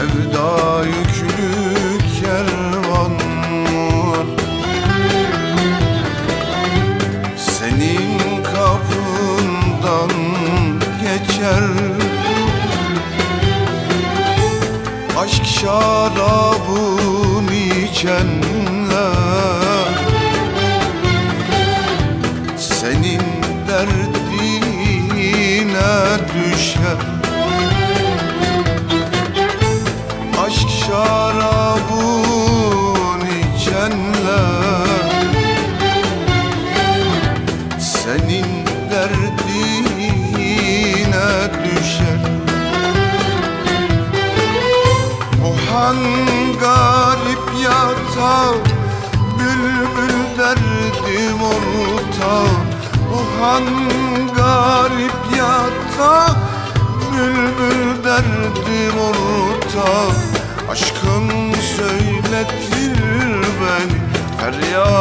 Sevda yüklü kervan var. Senin kapından geçer. Aşk şarabını içen Senin derdine düşer. Han garip yatağı Bülbül derdim ortağı. Bu han garip yatağı Bülbül derdim ortağı. Aşkın söyletir beni Feryat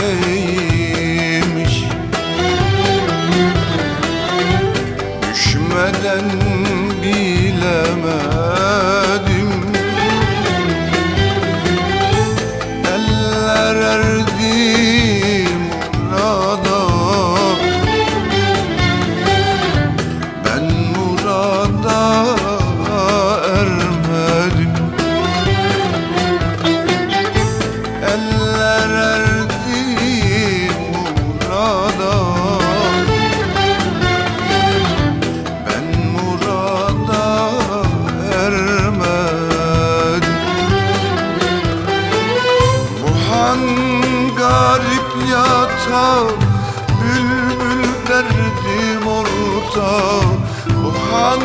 Hey. Yatağı Bülbül derdim ortağı Bu han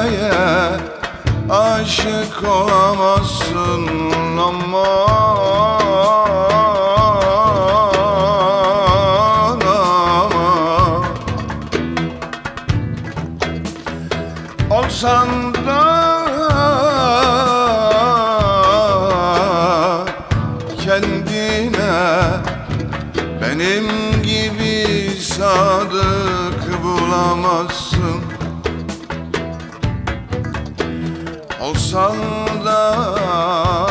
kimseye aşık olamazsın aman Olsan da kendine benim gibi sadık bulamazsın Olsan da